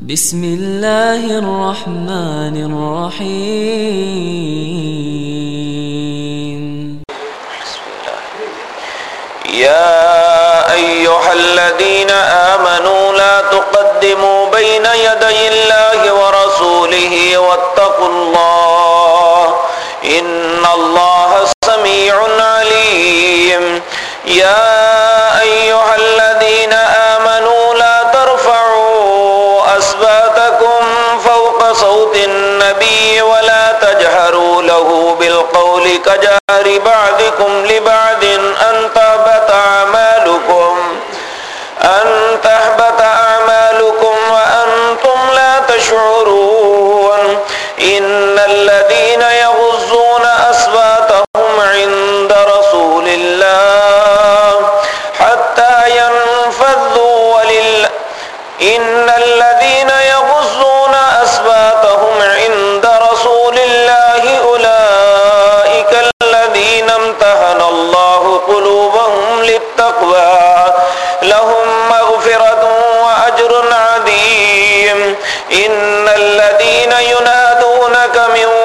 بسم الله الرحمن الرحيم يا أيها الذين آمنوا لا تقدموا بين يدي الله ورسوله واتقوا الله إن الله كجهر بعضكم لبعض أن تهبط أعمالكم أن تهبط أعمالكم وأنتم لا تشعرون. إن الذين يغضون أصواتهم عند رسول الله حتى ينفذوا ولله إن الذين يغضون إن الذين ينادونك من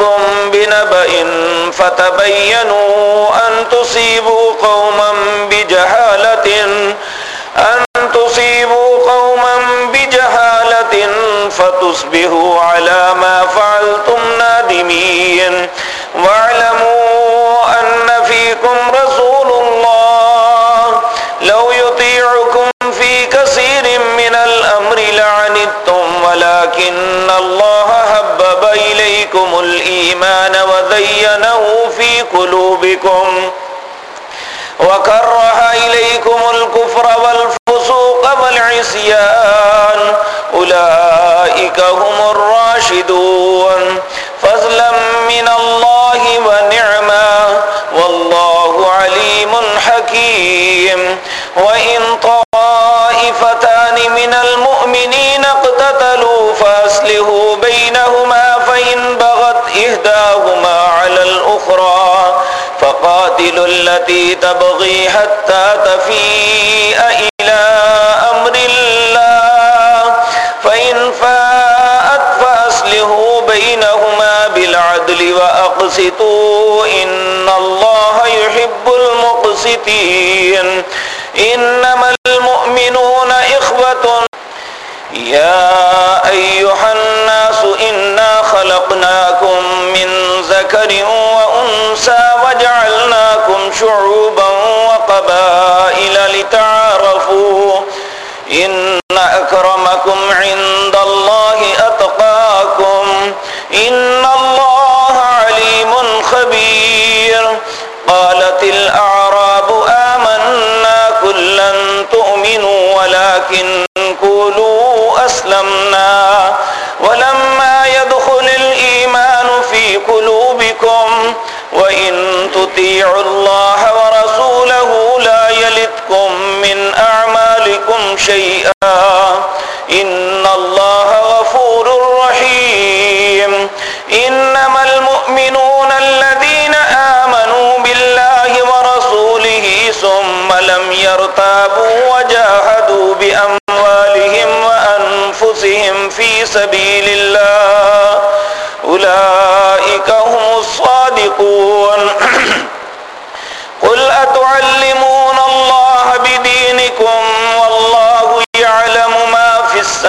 فاسق بنبأ فتبينوا أن تصيبوا قوما بجهالة أن تصيبوا قوما بجهالة فتصبحوا على ما فعلتم نادمين. واعلموا إليكم الإيمان وزينه في قلوبكم وكره إليكم الكفر والفسوق والعصيان. أولئك هم الراشدون. فضلا من الله ونعما. والله عليم حكيم. وإن التي تبغي حتى تفيء إلى أمر الله فإن فاءت فأصلحوا بينهما بالعدل وأقسطوا إن الله يحب المقسطين. إنما المؤمنون إخوة. يا أيها الناس إنا خلقناكم من ذكر شعوبا وقبائل لتعارفوا إن أكرمكم عند الله أتقاكم إن الله عليم خبير قالت الأعراب آمنا كلا تؤمنوا ولكن قولوا أسلمنا تطيعوا الله ورسوله لا يلدكم من أعمالكم شيئا. إن الله غفور رحيم. إنما المؤمنون الذين آمنوا بالله ورسوله ثم لم يرتابوا وجاهدوا بأموالهم وأنفسهم في سبيل الله. أولئك هم